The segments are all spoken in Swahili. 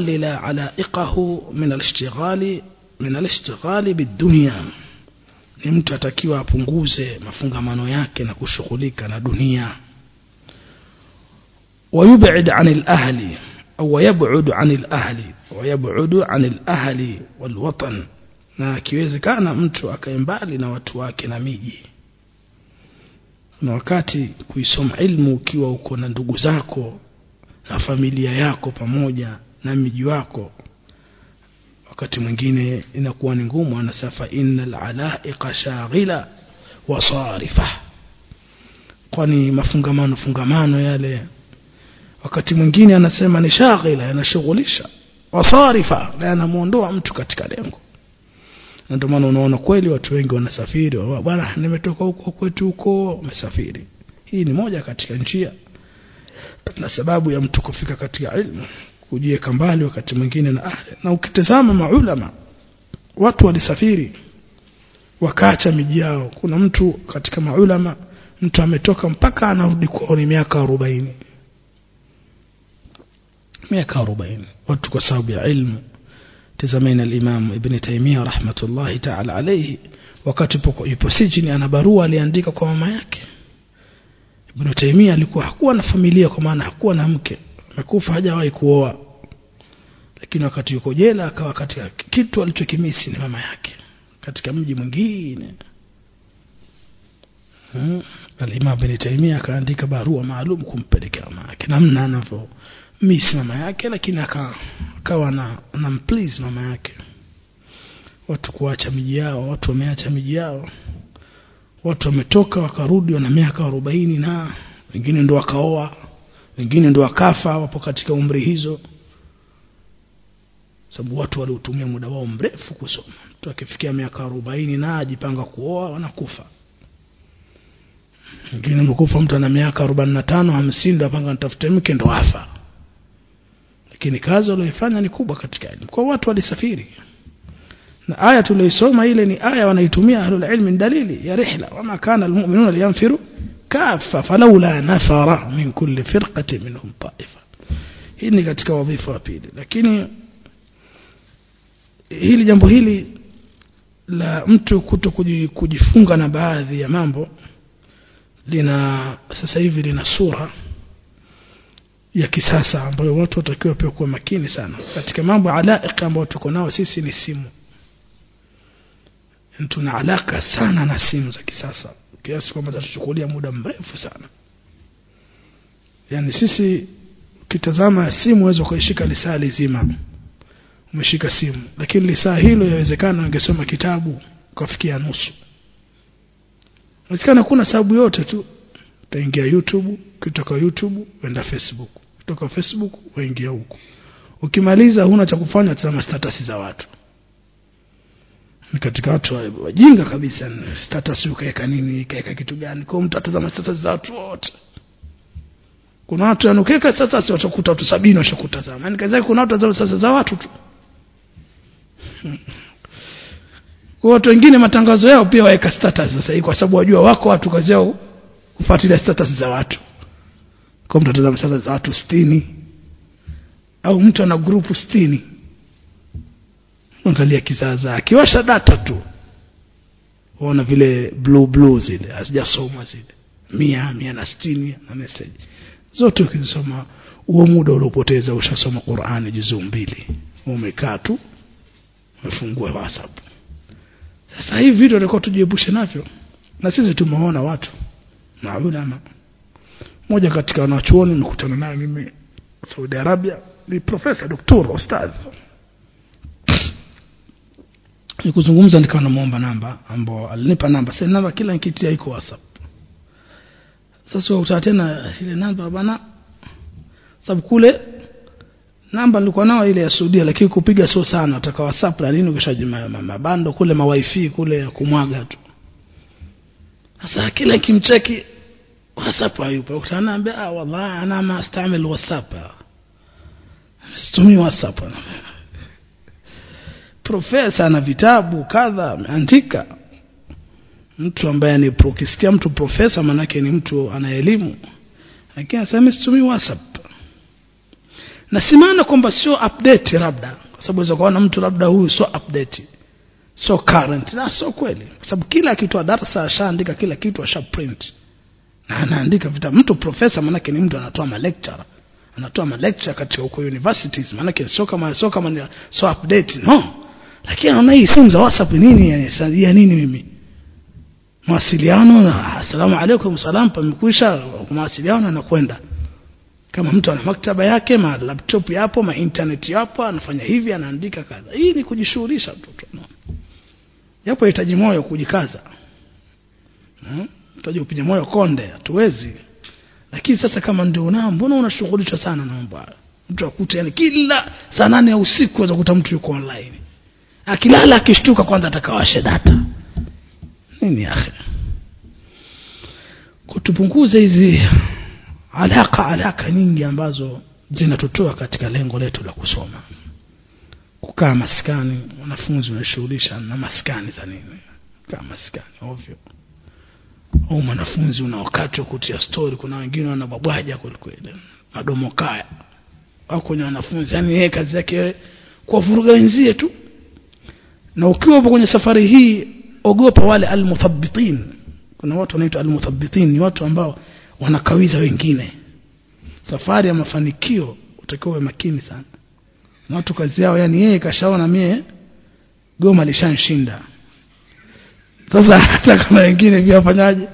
يقلل علائقه من الاشتغال من الاشتغال بالدنيا ni mtu atakiwa apunguze mafungamano yake na kushughulika na dunia ويبعد عن الأهل أو يبعد عن الأهل ويبعد عن الأهل والوطن na akiwezekana mtu akae mbali na watu wake na miji na wakati kuisoma ilmu ukiwa uko na ndugu zako na familia yako pamoja na miji wako. Wakati mwingine inakuwa ni ngumu anasafa innal alaiqa shaghila wa sarifa. Kwani mafungamano fungamano yale. Wakati mwingine anasema ni shaghila yanashughulisha. Wasarifa na yanamuondoa mtu katika lengo. Na ndio maana unaona kweli watu wengi wanasafiri bwana nimetoka huko kwetu huko umesafiri hii ni moja katika njia na sababu ya mtu kufika katika ilmu kujiweka mbali wakati mwingine na ahli. Na ukitazama maulama watu walisafiri wakaacha miji yao. Kuna mtu katika maulama mtu ametoka mpaka anarudi kwao ni miaka 40 miaka 40 watu kwa sababu ya ilmu. Tazameni al-Imam Ibn Taymiyyah rahmatullahi ta'ala alayhi. Wakati yupo sijini ana barua aliandika kwa mama yake. Ibn Taymiyyah alikuwa hakuwa na familia kwa maana hakuwa na mke amekufa hajawahi kuoa. Lakini wakati yuko jela akawa katika kitu alichokimisi ni mama yake. Katika mji mwingine. Hmm. al-Imam Ibn Taymiyyah akaandika barua maalum kumpelekea mama yake. Namna anavyo miss mama yake lakini akawa na na please mama yake. Watu kuacha miji yao watu wameacha miji yao. Watu wametoka wakarudi wana miaka 40 na wengine ndo wakaoa wengine ndo wakafa wapo katika umri hizo. Sababu watu waliotumia muda wao mrefu kusoma. Mtu akifikia miaka 40 na ajipanga kuoa wanakufa. Wengine mkufa mtu ana miaka 45 50 ndo apanga nitafute mke ndo afa. Lakini kazi walioifanya ni kubwa katika elimu. Kwa watu walisafiri. Na aya tuliyosoma ile ni aya wanaitumia ahlul ilmi dalili ya rihla. Wama kana almu'minuna liyanfiru kaffa falaula nafara min kulli firqati minhum ta'ifa. Hii ni katika wadhifa wa pili. Lakini hili jambo hili la mtu kuto kujifunga na baadhi ya mambo lina sasa hivi lina sura ya kisasa ambayo watu watakiwa pia kuwa makini sana. Katika mambo alaika ambayo tuko nao sisi ni simu tuna alaka sana na simu za kisasa kiasi kwamba zatuchukulia muda mrefu sana. Yani sisi ukitazama simu uweze kuishika lisaa lizima umeshika simu. Lakini lisaa hilo yawezekana ungesoma kitabu ukafikia nusu. Inawezekana kuna sababu yote tu. Utaingia YouTube kutoka YouTube uenda Facebook. Kutoka Facebook uingia huko ukimaliza huna cha kufanya tazama status za watu katika watu wajinga kabisa. Status ukaeka nini kaeka kitu gani? Kwa mtu atazama status za watu wote. Kuna watu yanukeka status watakuta watu sabini washakutazama. Yani kaza kuna watu watazama status za watu tu. Kwa watu wengine matangazo yao pia waweka status sasa hivi kwa sababu wajua wako watu kazi yao kufuatilia status za watu. Kwa mtu atazama status za watu 60 au mtu ana grupu 60 angalia kizaza akiwasha data tu. Uona vile blue blue zile hazijasomwa zile. Mia mia na sitini na message. Zote ukizisoma huo muda uliopoteza ushasoma Qur'ani juzuu mbili. Umekaa tu umefungua WhatsApp. Sasa hivi vitu tulikuwa tujiepushe navyo. Na sisi tumeona watu maulama. Moja katika wanachuoni nimekutana naye mimi Saudi Arabia ni profesa doktor ustadh nikuzungumza nikawa namuomba namba ambao alinipa namba. Sasa namba kila nikitia iko WhatsApp. Sasa utaa tena ile namba bana. Sababu kule namba nilikuwa nao ile ya Saudia lakini kupiga sio sana. Nataka WhatsApp na nini ukishajima mabando kule ma wifi kule kumwaga tu. Sasa kila kimcheki WhatsApp hayupo. Utaniambia ah wallahi ana ma astamil WhatsApp. Situmii WhatsApp profesa na vitabu kadha ameandika. Mtu ambaye ni ukisikia mtu profesa manake ni mtu ana elimu. Lakini asema situmii whatsapp. Na si maana kwamba sio update labda kwa sababu unaweza kuona mtu labda huyu sio update sio current. Na sio kweli kwa sababu kila kitu wa darasa ashaandika kila kitu asha print. Na anaandika vitabu. Mtu profesa manake ni mtu anatoa ma lecture. Anatoa ma lecture katika huko universities manake sio kama sio kama sio update no lakini hii simu za whatsapp nini yani ya nini mimi? Mawasiliano na asalamu alaykum salam pamekwisha mawasiliano na kwenda kama mtu ana maktaba yake ma laptop yapo ma internet yapo anafanya hivi anaandika kadha. Hii ni kujishughulisha mtoto no. japo hitaji moyo kujikaza. Hmm? hitaji upige moyo konde hatuwezi. Lakini sasa kama ndio unao mbona unashughulishwa sana na mambo hayo mtu akute yani kila saa nane ya usiku waweza kukuta mtu yuko online akilala akishtuka kwanza atakawashe data. Nini akhi? Kutupunguza hizi alaka alaka nyingi ambazo zinatotoa katika lengo letu la kusoma. Kukaa maskani wanafunzi wanashughulisha na maskani za nini? Kaa maskani ovyo. Au mwanafunzi una wakati wa kutia story kuna wengine wanababwaja kwelikweli madomo kaya. Au kwenye wanafunzi yani yeye kazi yake kuwavuruga wenzie tu na ukiwa upo kwenye safari hii ogopa wale almuthabbitin. Kuna watu wanaitwa almuthabbitin ni watu ambao wanakawiza wengine. Safari ya mafanikio utakiwa makini sana. Na watu kazi yao yani yeye kashaona mie goma lishanshinda sasa hata kama wengine pia wafanyaje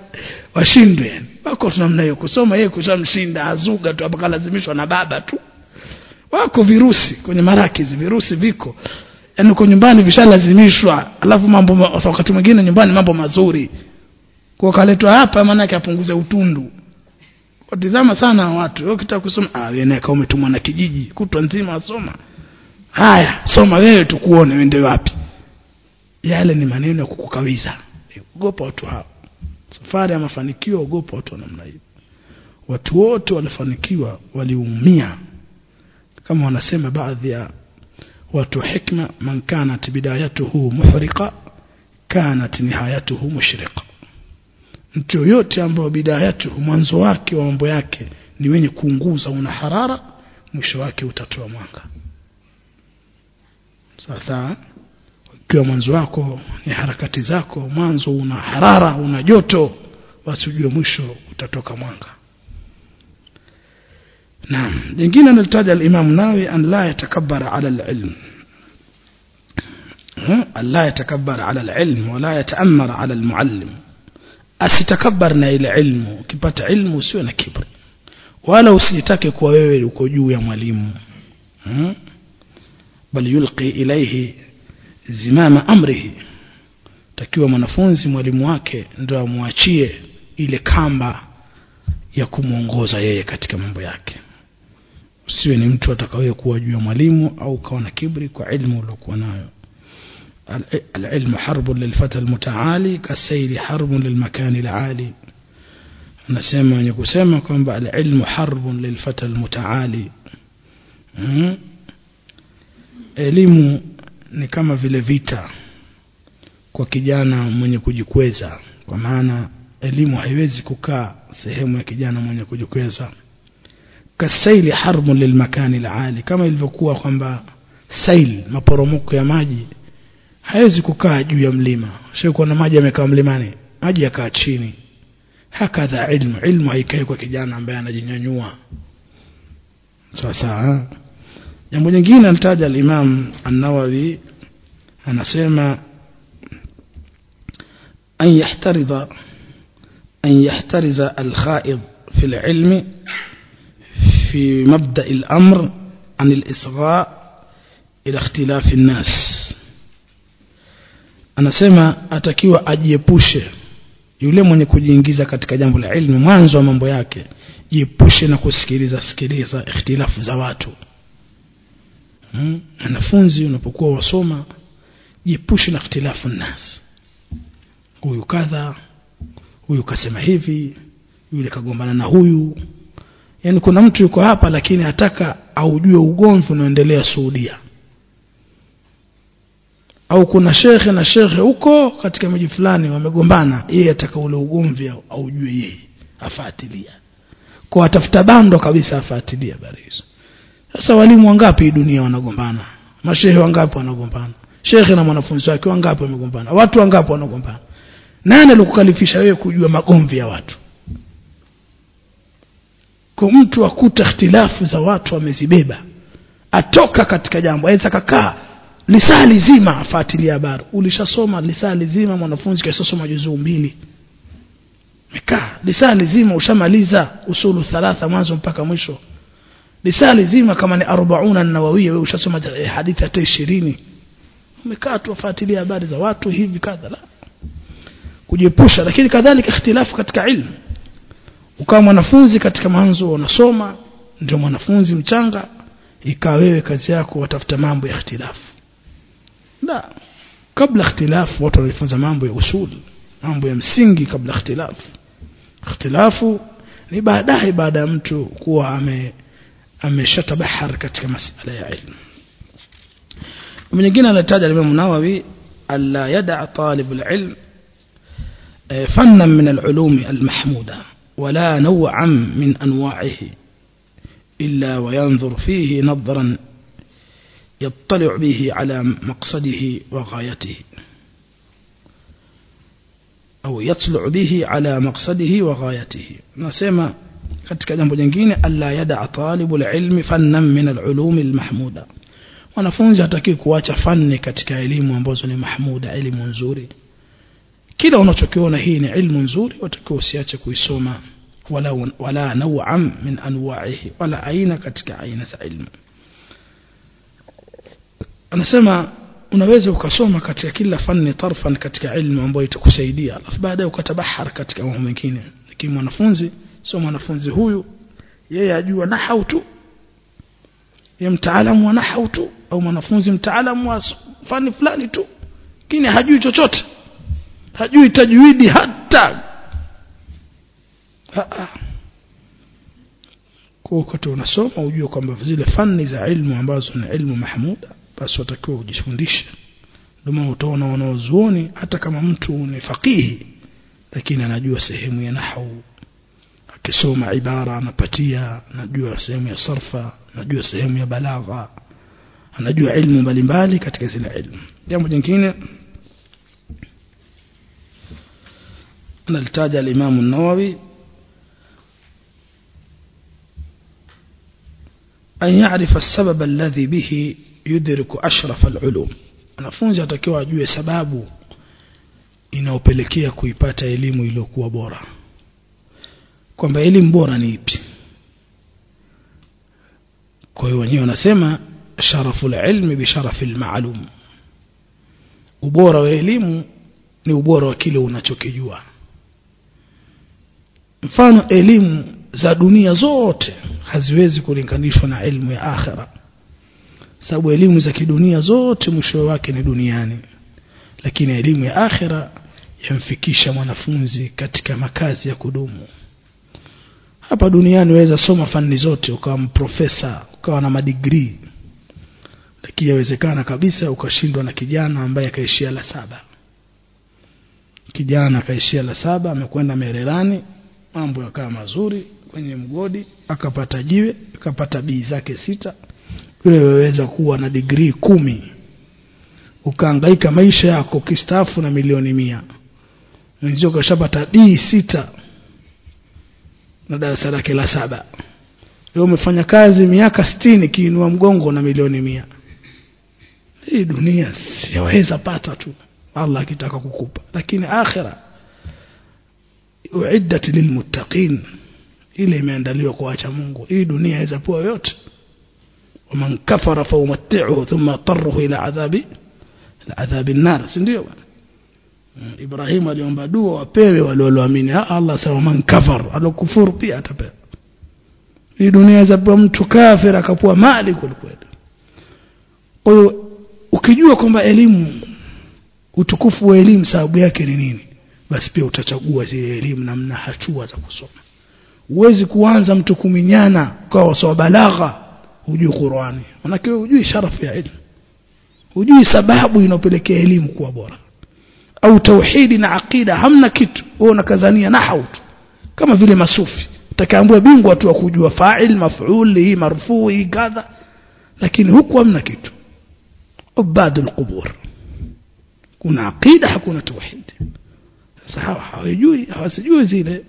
washindwe wako tunamna hiyo kusoma yeye kushamshinda azuga tu hapa kalazimishwa na baba tu. Wako virusi kwenye marakizi virusi viko yani uko nyumbani vishalazimishwa. Alafu mambo ma- wakati mwingine nyumbani mambo mazuri. Kwa kaletwa hapa maana yake apunguze utundu. Watizama sana watu. Wewe ukitaka kusoma ah wewe kama umetumwa na kijiji. Kutwa nzima asoma haya soma wewe tukuone uende wapi. Yale ni maneno ya kukukawiza ogopa watu hao. Safari ya mafanikio ogopa watu wa namna hiyo. Watu wote walifanikiwa waliumia. Kama wanasema baadhi ya watu hikma man kanat bidayatuhu muhriqa kanat nihayatuhu mushriqa. Mtu yoyote ambayo bidayatuhu mwanzo wake wa mambo yake ni wenye kuunguza una harara mwisho wake utatoa mwanga. Sasa ikiwa mwanzo wako ni harakati zako mwanzo una harara una joto basi ujue mwisho utatoka mwanga naam. Jingine analitaja al-Imam Nawawi an la yatakabbara ala al-ilm. An la yatakabbara ala al-ilm wa la yataammara ala al-muallim. Asitakabbar na ile ilmu. Ukipata ilmu usiwe na kibri wala usitake kuwa wewe uko juu ya mwalimu. Hmm? bal yulqi ilaihi zimama amrihi. Takiwa mwanafunzi mwalimu wake ndio amwachie ile kamba ya kumwongoza yeye katika mambo yake usiwe ni mtu atakaye kuwa juu ya mwalimu au ukawa na kibri kwa ilmu uliokuwa nayo العلم حرب للفتى المتعالي كالسير حرب للمكان العالي nasema wenye kusema kwamba alilmu harbun lilfata almutaali hmm? elimu ni kama vile vita kwa kijana mwenye kujikweza kwa maana elimu haiwezi kukaa sehemu ya kijana mwenye kujikweza kasaili harbun lilmakani alali kama ilivyokuwa kwamba sail maporomoko ya maji hawezi kukaa juu ya mlima sio kuna maji yamekaa mlimani maji yakaa chini hakadha ilmu ilmu haikai kwa kijana ambaye anajinyanyua sasa jambo jingine anataja al-Imam anasema an yahtaridha an yahtariza al-kha'id fi al-ilm في مبدأ الأمر عن الإصغاء إلى اختلاف الناس anasema atakiwa ajiepushe yule mwenye kujiingiza katika jambo la ilmu mwanzo wa mambo yake jiepushe na kusikiliza sikiliza ikhtilafu za watu wanafunzi hmm? unapokuwa wasoma jiepushe na ikhtilafu nas huyu kadha huyu kasema hivi yule kagombana na huyu yani kuna mtu yuko hapa lakini ataka aujue ugomvi unaoendelea Saudia. Au kuna shekhe na shekhe huko katika miji fulani wamegombana yeye ataka ule ugomvi aujue yeye afuatilia kwa atafuta bando kabisa afuatilia habari hizo. Sasa walimu wangapi dunia wanagombana? Mashehe wangapi wanagombana? Shekhe na mwanafunzi wake wangapi wamegombana? Watu wangapi wanagombana? Nani alikukalifisha wewe kujua magomvi ya watu mtu akuta ikhtilafu za watu wamezibeba atoka katika jambo aweza kakaa lisali zima afuatilia habari. Ulishasoma lisali zima mwanafunzi kaisosoma juzuu mbili mekaa. Lisali zima ushamaliza usulu thalatha mwanzo mpaka mwisho. Lisali zima kama ni 40 nawawia wewe ushasoma eh, hadithi hata 20 umekaa tu wafuatilia habari za watu hivi kadha la. Kujiepusha lakini kadhalika ikhtilafu katika ilmu ukawa mwanafunzi katika mwanzo unasoma ndio mwanafunzi mchanga ikawa wewe kazi yako watafuta mambo ya ikhtilafu. La kabla ikhtilafu watu walifunza mambo ya usuli mambo ya msingi kabla ikhtilafu. Ikhtilafu ni baadaye baada ya mtu kuwa ame ameshatabahar katika masala ya ilmu. Mwingine anataja Imam Nawawi alla yada talib alilm eh, fanna min alulum almahmuda. ولا نوعا من أنواعه إلا وينظر فيه نظرا يطلع به على مقصده وغايته أو يطلع به على مقصده وغايته نسمى katika jambo jingine alla yada talibul ilmi fannan min alulum almahmuda wanafunzi hataki kuacha fanni katika elimu ambazo ni mahmuda elimu nzuri kila unachokiona hii ni ilmu nzuri watakiwa usiache kuisoma. Wala wala nauam min anwa'ihi wala aina katika aina za ilmu. Anasema unaweza ukasoma katika kila fani tarfan katika ilmu ambayo itakusaidia alafu baadaye ukatabahar katika mambo mengine. Lakini mwanafunzi sio mwanafunzi huyu yeye ajua nahau tu. Ye mtaalamu wa nahau tu au mwanafunzi mtaalamu wa fani fulani tu lakini hajui chochote hajui tajwidi hata. Kwa wakati unasoma ujue kwamba zile fani za ilmu ambazo ni ilmu mahmuda basi watakiwa ujifundishe ndio utaona wanaozuoni hata kama mtu ni faqihi lakini anajua sehemu ya nahau akisoma ibara anapatia anajua sehemu ya sarfa anajua sehemu ya balagha anajua ilmu mbalimbali katika zile ilmu. Jambo jingine analitaja al-Imam an-Nawawi an ya'rifa as-sabab alladhi bihi yudriku ashraf al-ulum. Wanafunzi atakiwa ajue sababu inayopelekea kuipata elimu iliyokuwa bora. Kwamba elimu bora ni ipi? Kwa hiyo wenyewe wanasema sharafu ilmi bi sharafi maalum ubora wa elimu ni ubora wa kile unachokijua mfano elimu za dunia zote haziwezi kulinganishwa na elimu ya akhira sababu elimu za kidunia zote mwisho wake ni duniani. Lakini elimu ya akhira yamfikisha mwanafunzi katika makazi ya kudumu. Hapa duniani waweza soma fani zote ukawa mprofesa ukawa na madigrii. Lakini yawezekana kabisa ukashindwa na kijana ambaye akaishia la saba. Kijana akaishia la saba amekwenda mererani mambo yakawa mazuri kwenye mgodi akapata jiwe akapata bii zake sita. Wewe waweza kuwa na digrii kumi. Ukaangaika maisha yako kistaafu na milioni mia. Mwenzio kashapata bii sita na darasa lake la saba. Leo umefanya kazi miaka sitini kiinua mgongo na milioni mia. Hii dunia siweza pata tu. Allah akitaka kukupa. Lakini akhira uiddat lilmuttaqin. Ile imeandaliwa kwa acha Mungu. Hii dunia haiza kuwa yote. Waman kafara faumatti'uhu thumma tarruhu ila adhabi ila adhabi an-nar. Si ndio bwana? Hmm, Ibrahim aliomba dua wapewe walioamini. Ah, Allah sawa man kafar alokufuru pia atapewa. Hii dunia zapewa mtu kafir akapua mali kwelikweli kwa hiyo ukijua kwamba elimu utukufu wa elimu sababu yake ni nini? Basi pia utachagua zile elimu namna hatua za kusoma. Huwezi kuanza mtu kuminyana kwa wasoma balagha hujui Qur'ani. Manake hujui sharafu ya elimu. Hujui sababu inopelekea elimu kuwa bora. Au tauhidi na akida hamna kitu. Wewe unakazania nahau tu. Kama vile masufi. Utakaambiwa bingwa tu kujua fa'il maf'ul hii marfu hii kadha. Lakini huku hamna kitu. Ubadul qubur. Kuna akida hakuna tauhid sasa hawa hawajui hawasijui zile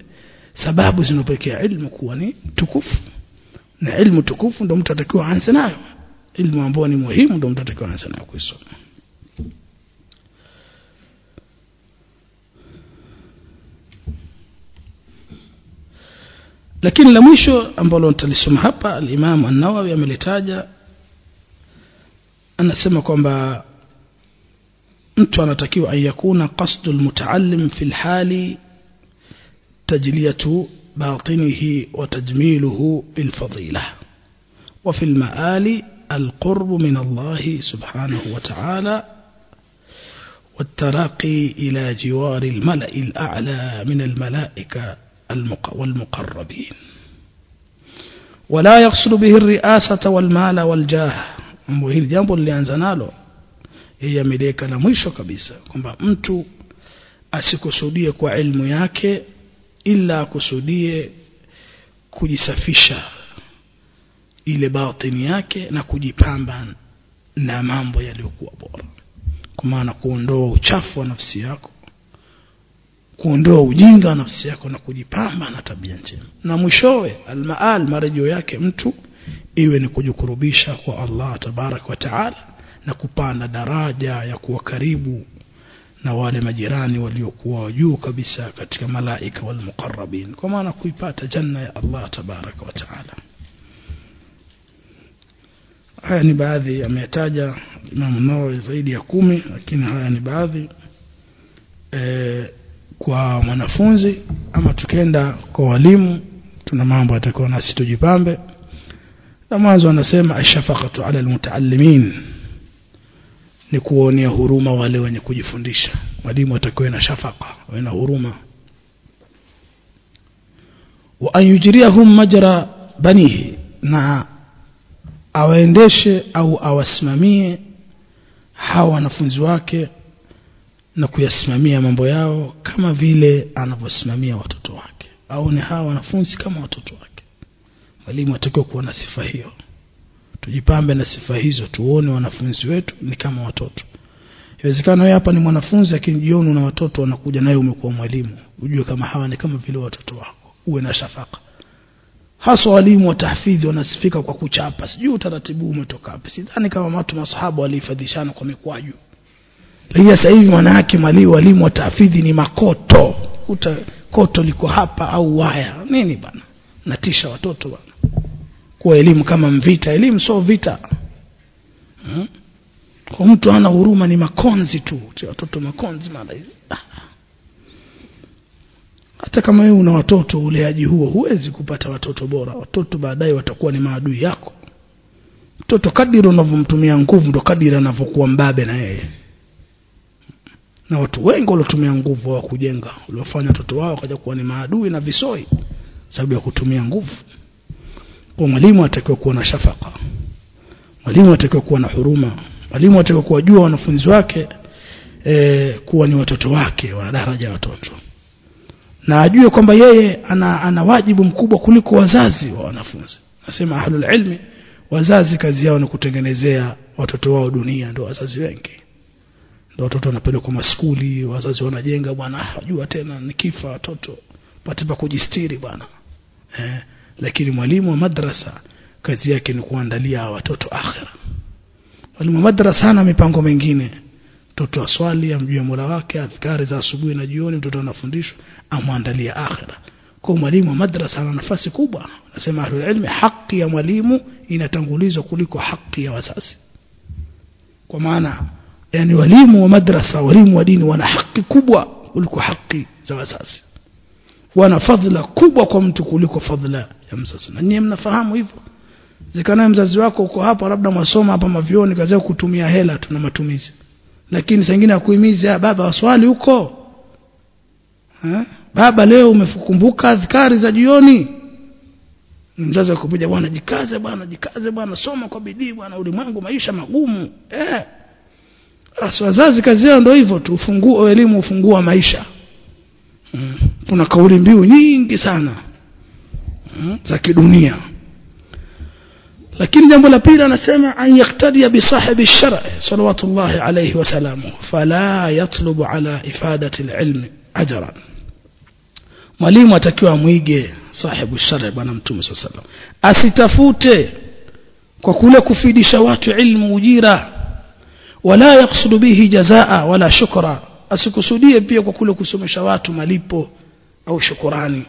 sababu zinopekea ilmu kuwa ni tukufu. Na ilmu tukufu ndio mtu atakiwa aanze nayo. Ilmu ambayo ni muhimu ndio mtu atakiwa aanze nayo kuisoma. Lakini la mwisho ambalo nitalisoma hapa alimamu an-Nawawi amelitaja anasema kwamba mtu anatakiwa an yakuna qasdu al-mutaallim fi al-hali tajliyatu batinihi wa tajmiluhu bil fadilah wa fi al-ma'ali القرب من الله سبحانه وتعالى والترقي إلى جوار الملأ الأعلى من الملائكة والمقربين ولا يقصد به الرئاسة والمال والجاه hili jambo lilianza nalo yeye ameleka la mwisho kabisa kwamba mtu asikusudie kwa elimu yake ila akusudie kujisafisha ile batini yake na kujipamba na mambo yaliyokuwa bora. Kwa maana kuondoa uchafu wa nafsi yako kuondoa ujinga wa nafsi yako na kujipamba na tabia njema. Na mwishowe almaal marejeo yake mtu iwe ni kujikurubisha kwa Allah tabarak wa taala na kupanda daraja ya kuwa karibu na wale majirani waliokuwa juu kabisa katika malaika wal muqarrabin. Kwa maana kuipata janna ya Allah tabaraka wa taala. Haya ni baadhi ameyataja Imam Nawawi zaidi ya kumi lakini haya ni baadhi e, kwa mwanafunzi ama tukenda kwa walimu tuna mambo atakuwa nasi tujipambe. Na mwanzo anasema ashafaqatu ala almutaallimin ni kuonea huruma wale wenye kujifundisha. Mwalimu atakuwa na shafaka awe na huruma. Wa ayujriyahum yujriyahum majra banihi na awaendeshe au awasimamie hawa wanafunzi wake na kuyasimamia mambo yao kama vile anavyosimamia watoto wake. Au ni hawa wanafunzi kama watoto wake. Mwalimu atakiwa kuwa na sifa hiyo tujipambe na sifa hizo tuone wanafunzi wetu ni kama watoto. Inawezekana wewe hapa ni mwanafunzi lakini jioni na watoto wanakuja naye umekuwa mwalimu. Ujue kama hawa ni kama vile watoto wako. Uwe na shafaka. Hasa walimu wa tahfidhi wanasifika kwa kuchapa. Sijui utaratibu umetoka wapi. Sidhani kama watu masahaba walihifadhishana kwa mikwaju. Lakini sasa hivi wanawake mali walimu wa tahfidhi ni makoto. Uta koto liko hapa au waya. Nini bana? Natisha watoto bana kwa elimu kama mvita elimu sio vita. Hmm? kwa mtu ana huruma ni makonzi tu. Watoto makonzi mara hizi. Hata kama wewe una watoto uleaji huo huwezi kupata watoto bora. Watoto baadaye watakuwa ni maadui yako. Mtoto kadiri unavyomtumia nguvu ndo kadiri anavyokuwa mbabe na yeye. Na watu wengi waliotumia nguvu wa kujenga waliofanya watoto wao wakaja kuwa ni maadui na visoi sababu ya kutumia nguvu kwa mwalimu atakiwa kuwa na shafaka mwalimu atakiwa kuwa na huruma. Mwalimu atakiwa kuwajua wanafunzi wake e, kuwa ni watoto wake wa daraja watoto. Na ajue kwamba yeye ana, ana wajibu mkubwa kuliko wazazi wa wanafunzi. Nasema ahlul ilmi wazazi kazi yao ni kutengenezea watoto wao dunia ndio wazazi wengi. Ndio watoto wanapelekwa maskuli wazazi wanajenga bwana hajua tena nikifa watoto pate pa kujistiri bwana. Eh, lakini mwalimu wa madrasa kazi yake ni kuandalia watoto akhira. Mwalimu wa madrasa ana mipango mingine. Mtoto aswali amjue Mola wake adhkari za asubuhi na jioni mtoto anafundishwa amwandalia akhira. Kwa mwalimu wa madrasa ana nafasi kubwa. Nasema ahlul ilmi haki ya mwalimu inatangulizwa kuliko haki ya wazazi. Kwa maana yani walimu wa madrasa walimu wa dini wana haki kubwa kuliko haki za wazazi wana fadhila kubwa kwa mtu kuliko fadhila ya mzazi. Na nyie mnafahamu hivyo. Zikana mzazi wako uko hapa labda mwasoma hapa mavioni kazi ya kutumia hela tuna matumizi. Lakini sengine akuhimiza baba waswali huko. Ha? baba leo umekumbuka adhkari za jioni. Mzazi akupiga bwana jikaze bwana jikaze bwana soma kwa bidii bwana ulimwengu maisha magumu. Eh. Aswazazi kazi yao ndio hivyo tu ufunguo elimu ufungua maisha. Kuna kauli mbiu nyingi sana hmm. za kidunia lakini jambo la pili anasema an yaktadia bisahibi shari salawatullahi alayhi wasalamu fala yatlubu ala ifadati alilmi ajran mwalimu atakiwa amwige sahibu shari bwana mtume saa salam asitafute kwa kule kufidisha watu ilmu ujira wala yaksudu bihi jazaa wala shukra asikusudie pia kwa kule kusomesha watu malipo au shukurani.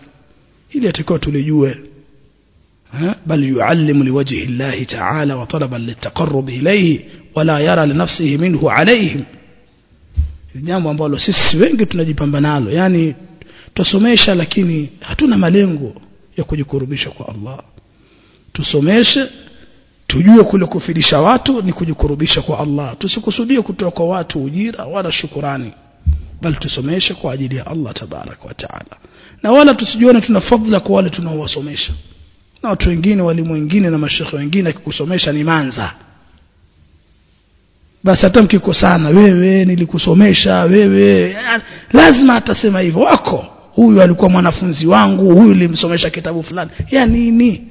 Ili atakao tulijue bal yuallimu liwajhi llahi ta'ala wa talaban litaqarrub ilayhi wala yara li nafsihi minhu alayhim. Jambo ambalo sisi wengi tunajipamba nalo. Yani tusomesha lakini hatuna malengo ya kujikurubisha kwa Allah. Tusomeshe tujue kule kufidisha watu ni kujikurubisha kwa Allah. Tusikusudie kutoa kwa watu ujira wala shukurani bali tusomeshe kwa ajili ya Allah tabarak wa taala. Na wala tusijione tuna fadhila kwa wale tunaowasomesha. Na watu wengine walimu wengine na mashekhe wengine akikusomesha ni manza. Basi hata mkikosana wewe nilikusomesha wewe lazima atasema hivyo. Wako. Huyu alikuwa mwanafunzi wangu huyu nilimsomesha kitabu fulani. Ya nini?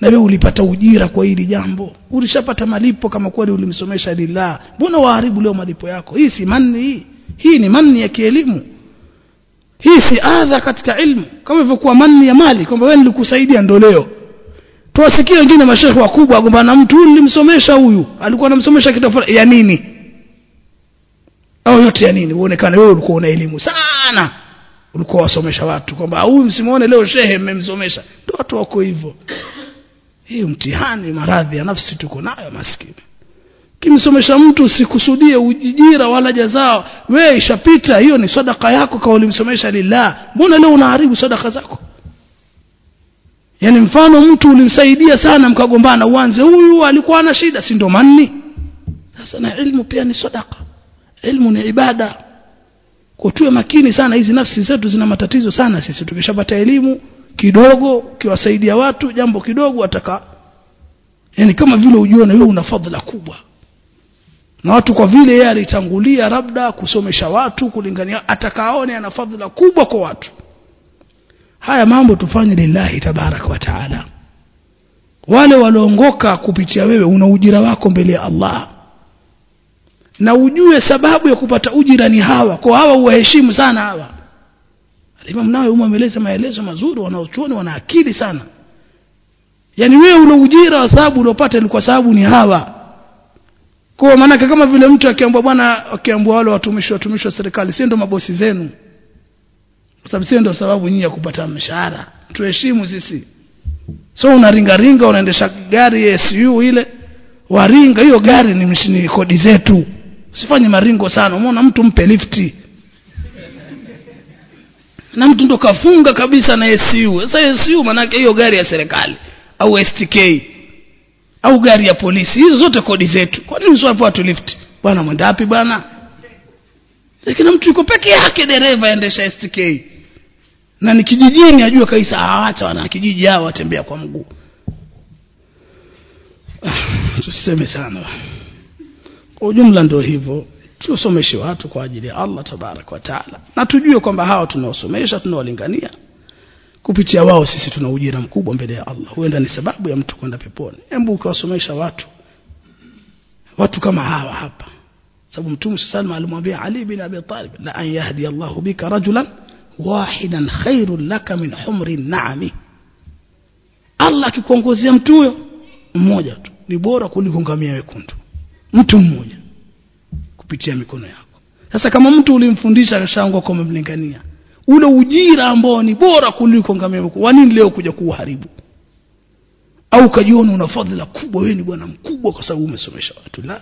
Na wewe ulipata ujira kwa hili jambo? Ulishapata malipo kama kweli ulimsomesha lillah. Mbona waharibu leo malipo yako? Hii si manni. hii hii ni manni ya kielimu. Hii si adha katika ilmu. Kama ilivyokuwa manni ya mali kwamba wewe nilikusaidia ndio leo. Tuwasikie wengine mashehe wakubwa agombana na mtu nilimsomesha huyu. Alikuwa anamsomesha kitabu ya nini? Au yote ya nini? Uonekane wewe ulikuwa una elimu sana. Ulikuwa wasomesha watu kwamba huyu msimuone leo shehe mmemsomesha. Ndio watu wako hivyo. Hii mtihani maradhi ya nafsi tuko nayo maskini kimsomesha mtu sikusudie ujira wala jazao we ishapita hiyo ni sadaka yako kwa ulimsomesha lillah. Mbona leo unaharibu sadaka zako? Yani mfano mtu ulimsaidia sana mkagombana uanze huyu alikuwa ana shida si ndo manni sasa na ilmu pia ni sadaka. Ilmu ni ibada. Kwa tuwe makini sana hizi nafsi zetu zina matatizo sana sisi. Tukishapata elimu kidogo ukiwasaidia watu jambo kidogo ataka yani kama vile ujione wewe una fadhila kubwa na watu kwa vile yeye alitangulia labda kusomesha watu kulingania atakaone ana fadhila kubwa kwa watu. Haya mambo tufanye lillahi tabarak wa taala. Wale walioongoka kupitia wewe una ujira wako mbele ya Allah. Na ujue sababu ya kupata ujira ni hawa. Kwa hawa uwaheshimu sana hawa. Imam Nawawi ameleza maelezo mazuri wanaochuoni wana akili sana. Yani wewe una ujira wa sababu uliopata ni kwa sababu ni hawa kwa maana kama vile mtu akiambwa bwana akiambwa wale watumishi watumishi wa serikali si ndio mabosi zenu? Kwa sababu si ndio sababu nyinyi ya kupata mshahara. Tuheshimu sisi. So unaringa ringa unaendesha gari SU ile. Waringa hiyo gari ni mshini kodi zetu. Usifanye maringo sana. Umeona mtu mpe lifti na mtu ndo kafunga kabisa na SU sasa SU manake hiyo gari ya serikali au STK au gari ya polisi. Hizo zote kodi zetu. Kwa nini sio watu lift? Bwana mwenda wapi bwana. Lakini mtu yuko peke yake dereva aendesha STK na ni kijijini ajua kabisa awacha wana kijiji hao watembea kwa mguu. Ah, sana. Kwa ujumla ndio hivyo. Tusomeshe watu kwa ajili ya Allah tabarak wa taala. Na tujue kwamba hawa tunaosomesha tunawalingania kupitia wao sisi tuna ujira mkubwa mbele ya Allah. Huenda ni sababu ya mtu kwenda peponi. Hebu ukawasomesha watu. Watu kama hawa hapa. Sababu mtume sallallahu alimwambia Ali bin Abi Talib la an yahdi Allah bika rajulan wahidan khairul laka min humri na'ami. Allah akikuongozea mtu huyo mmoja tu. Ni bora kuliko ngamia wekundu. Mtu mmoja. Kupitia mikono yako. Sasa kama mtu ulimfundisha kashangu kwa umemlingania ule ujira ambao ni bora kuliko ngamia wekundu nini leo kuja kuuharibu? Au kajiona una fadhila kubwa wewe ni bwana mkubwa kwa sababu umesomesha watu? La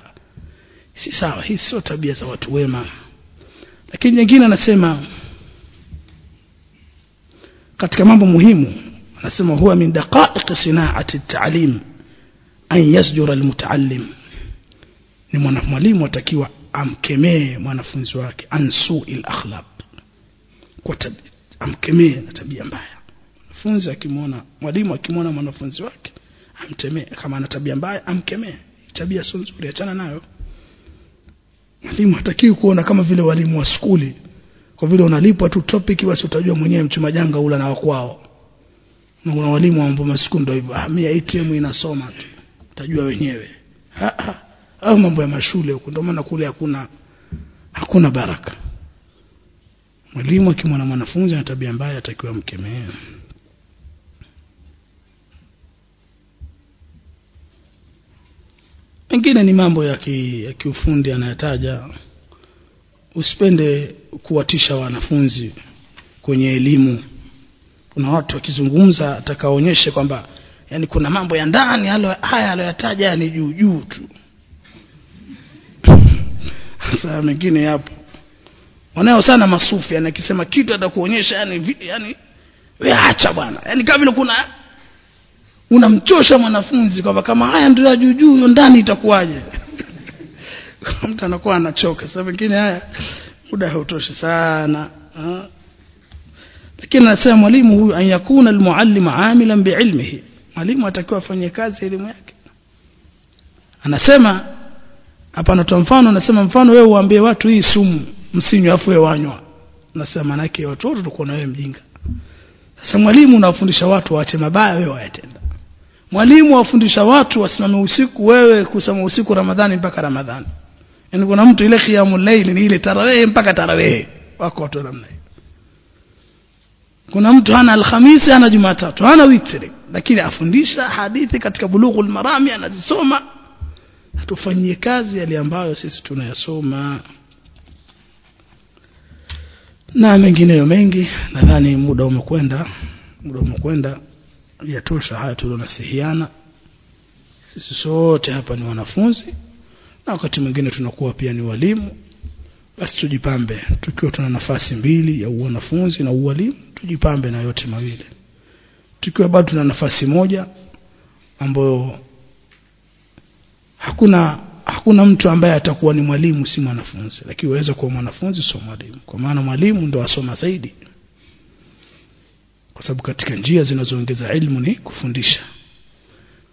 si sawa. Hii sio tabia za watu wema. Lakini nyingine anasema katika mambo muhimu anasema huwa min daqa'iq sinaati at-ta'lim an yasjura al-muta'allim. Ni mwalimu atakiwa amkemee mwanafunzi wake an su'il akhlaq kwa tabia amkemee na tabia mbaya. Mwanafunzi akimwona mwalimu akimwona mwanafunzi wake amtemee. Kama ana tabia mbaya amkemee. Tabia sio nzuri achana nayo. Mwalimu hatakiwi kuona kama vile walimu wa skuli. Kwa vile unalipwa tu topic basi utajua mwenyewe mchuma janga ula na wakwao na kuna walimu wa mambo masiku ndio hivyo. Hamia ATM inasoma tu. Utajua wenyewe. Au mambo ya mashule huko. Ndio maana kule hakuna hakuna baraka mwalimu akimwona mwanafunzi ana tabia mbaya atakiwa mkemee mengine ni mambo ya, ki, ya kiufundi anayataja. Usipende kuwatisha wanafunzi kwenye elimu. Kuna watu wakizungumza atakaonyeshe kwamba yani kuna mambo ya ndani haya aliyoyataja ni juu juu tu. Sasa mengine yapo wanao sana masufi yani akisema kitu atakuonyesha yani yani wewe acha bwana. Yani kama vile kuna unamchosha mwanafunzi kwamba kama haya ndio ya juu juu ndani itakuwaje? Mtu anakuwa anachoka. Sasa vingine haya muda hautoshi sana lakini anasema mwalimu huyu an yakuna almuallim amilan biilmihi. Mwalimu atakiwa afanye kazi elimu yake. Anasema hapa anatoa mfano anasema mfano wewe uambie watu hii sumu msinywe afu wanywa. Nasema manake watu wote tutakuwa na wewe mjinga. Sasa mwalimu unawafundisha watu waache mabaya wewe wayatenda. Mwalimu wafundisha watu wasimame usiku wewe kusema usiku ramadhani mpaka ramadhani. Yani kuna mtu ile qiyamul layl ni ile tarawih mpaka tarawih wako watu namna hiyo. Kuna mtu hana alhamisi hana jumatatu hana witri lakini afundisha hadithi katika bulughul marami anazisoma. Atufanyie kazi yale ambayo sisi tunayasoma na mengineyo mengi nadhani muda umekwenda muda umekwenda. Yatosha haya tulionasihiana. Sisi sote hapa ni wanafunzi na wakati mwingine tunakuwa pia ni walimu. Basi tujipambe tukiwa tuna nafasi mbili ya uwanafunzi na uwalimu tujipambe na yote mawili. Tukiwa bado tuna nafasi moja ambayo hakuna hakuna mtu ambaye atakuwa ni mwalimu si mwanafunzi. Lakini waweza kuwa mwanafunzi sio mwalimu. Kwa maana mwalimu ndo asoma zaidi. Kwa sababu katika njia zinazoongeza elimu ni kufundisha.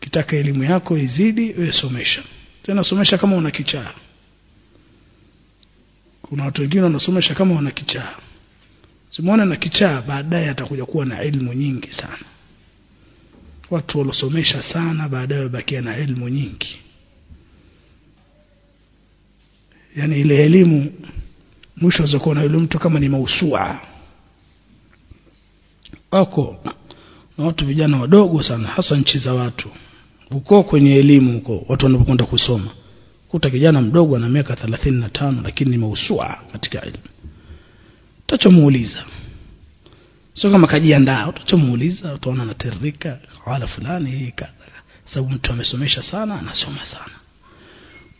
Kitaka elimu yako izidi wewe somesha. Tena somesha kama una kichaa. Kuna watu wengine wanasomesha kama wana kichaa. Simuone na kichaa baadaye atakuja kuwa na elimu nyingi sana. Watu walosomesha sana baadaye wabakia na elimu nyingi yani ile elimu mwisho zakuwa na yule mtu kama ni mausua. Wako na watu vijana wadogo sana hasa nchi za watu. Huko kwenye elimu huko watu wanapokwenda kusoma kuta kijana mdogo ana miaka 35 lakini ni mausua katika elimu. Utachomuuliza? Sio kama kajiandaa utachomuuliza utaona anatirika wala fulani hii sababu mtu amesomesha sana anasoma sana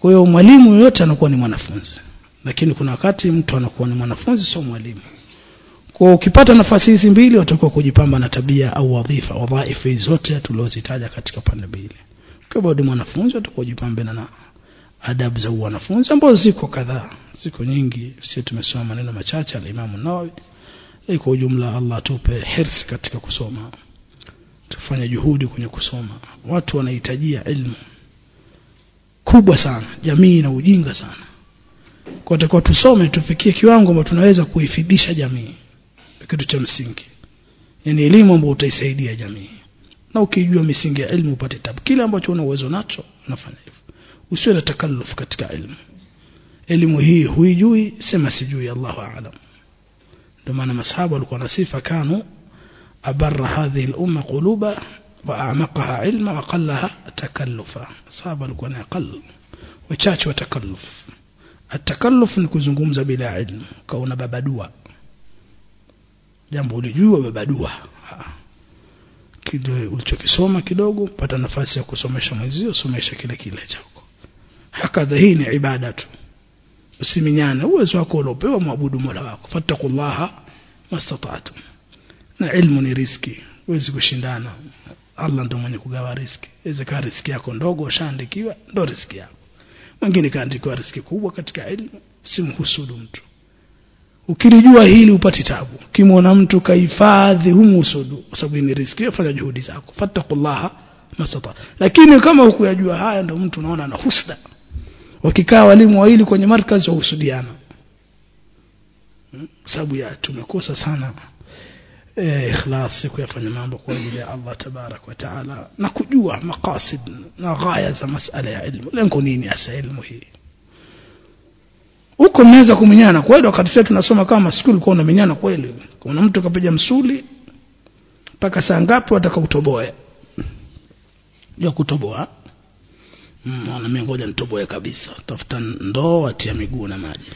kwa hiyo mwalimu yote anakuwa ni mwanafunzi. Lakini kuna wakati mtu anakuwa ni mwanafunzi sio mwalimu. Kwa ukipata nafasi hizi mbili utakuwa kujipamba na tabia au wadhifa wadhaifu zote tulizozitaja katika pande mbili. Kwa bado mwanafunzi utakuwa kujipamba na adabu za wanafunzi ambazo ziko kadhaa. Ziko nyingi sisi tumesoma maneno machache al-Imam an-Nawawi kwa ujumla Allah tupe hirs katika kusoma. Tufanye juhudi kwenye kusoma. Watu wanahitajia elimu kubwa sana jamii ina ujinga sana. Kwa takuwa tusome tufikie kiwango ambacho tunaweza kuifidisha jamii. Kitu cha msingi. Yani elimu ambayo utaisaidia jamii. Na ukijua misingi ya elimu upate tabu. Kile ambacho una uwezo nacho unafanya hivyo. Usiwe na takalluf katika elimu. Elimu hii huijui sema sijui Allahu aalam ndio maana masahaba walikuwa na sifa kanu abarra hadhihi al-umma quluba wa a'maqaha ilma wa qallaha takallufa. Sahaba walikuwa na aqall wachache wa takalluf atakalluf ni kuzungumza bila ilmu kauna babadua jambo ulijua babadua kile ulichokisoma kidogo pata nafasi ya kusomesha mwenzio somesha kile kile chako. Hakadha hii ni ibada tu usiminyane uwezo wako uliopewa mwabudu Mola wako. Fattakullaha mastata'tum. Na ilmu ni riski huwezi kushindana Allah ndo mwenye kugawa riski. Iwezekana riski yako ndogo ushaandikiwa ndo riski yako. Mwingine kaandikiwa riski kubwa katika elimu simhusudu mtu. Ukilijua hili upati tabu. Kimwona mtu kahifadhi humusudu kwa sababu ni riski fanya juhudi zako. Fattakullaha masata lakini kama hukuyajua haya ndo mtu unaona na husda. Wakikaa walimu wawili kwenye markazi wahusudiana sababu ya tumekosa sana e, ikhlas kuyafanya mambo kwa ajili ya Allah tabarak wa taala. Na kujua maqasid na ghaya za masala ya ilmu. Lengo nini hasa ilmu hii? Huko mnaweza kumenyana kweli wakati sasa tunasoma kama maskuli kwa unamenyana kweli. Kuna mtu kapiga msuli mpaka saa ngapi wataka kutoboa? Ya kutoboa? Mm, na mimi ngoja nitoboe kabisa. Tafuta ndoo atia miguu na maji.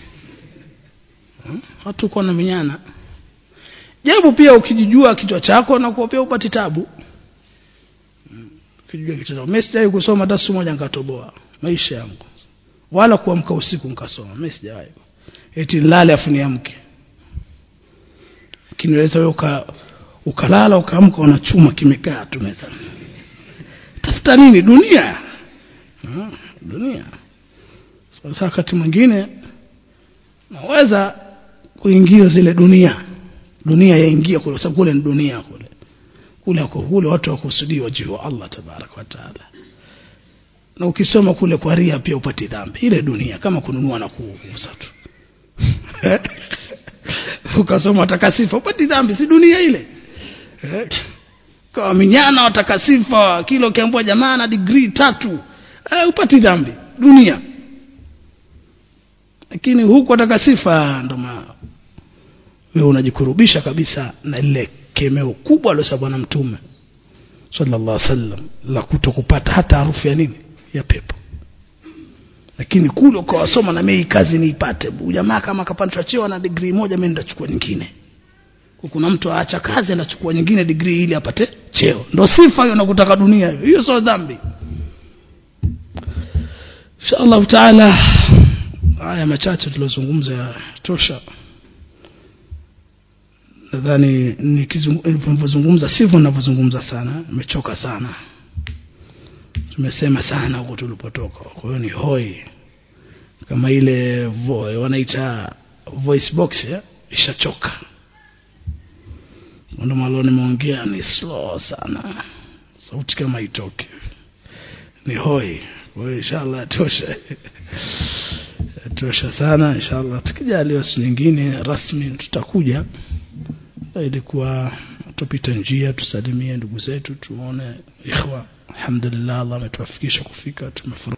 Hmm? watu kwa namenyana pia ukijijua kichwa chako na kuopea pia upati tabu. Kijijua kichwa chako. Mimi sijawahi kusoma hata siku moja nikatoboa maisha yangu. Wala kuamka usiku nikasoma. Mimi sijawahi. Eti nilale afu niamke. Kinaweza wewe uka, ukalala ukaamka una chuma kimekaa tu meza tafuta nini? Dunia. Ha, dunia. Sasa wakati mwingine naweza kuingia zile dunia dunia yaingia kule sababu kule ni dunia kule. Kule kule watu wakusudii wajua wa Allah tabarak wa taala. Na ukisoma kule kwa ria pia upati dhambi. Ile dunia kama kununua na kuuza tu. Ukasoma watakasifa upati dhambi. Si dunia ile? Kwa minyana watakasifa kilo kiambua jamaa na degree tatu. Eh, upati dhambi. Dunia. Lakini huku watakasifa ndo wewe unajikurubisha kabisa na ile kemeo kubwa aliosa bwana mtume sallallahu alaihi wasallam la kutokupata hata harufu ya nini? Ya pepo. Lakini kule ukawasoma na mimi kazi niipate jamaa kama akapandishwa cheo na degree moja mimi nitachukua nyingine. Kuna mtu aacha kazi anachukua nyingine degree ili apate cheo. Ndo sifa hiyo nakutaka dunia hiyo. Hiyo sio dhambi. Inshallah taala haya machache tulozungumza tosha nadhani nilivyozungumza sivyo ninavyozungumza sana. Nimechoka sana. Tumesema sana huko tulipotoka. Kwa hiyo ni hoi. Kama ile vo, wanaita voice box ishachoka. Ndo malo nimeongea ni slow sana. Sauti kama itoke. Ni hoi. Kwa hiyo inshallah tosha tosha sana inshallah. Tukijaliwa siku nyingine rasmi tutakuja ilikuwa tupite njia tusalimie ndugu zetu tuone ikhwa alhamdulillah Allah ametuwafikisha kufika tumefurahi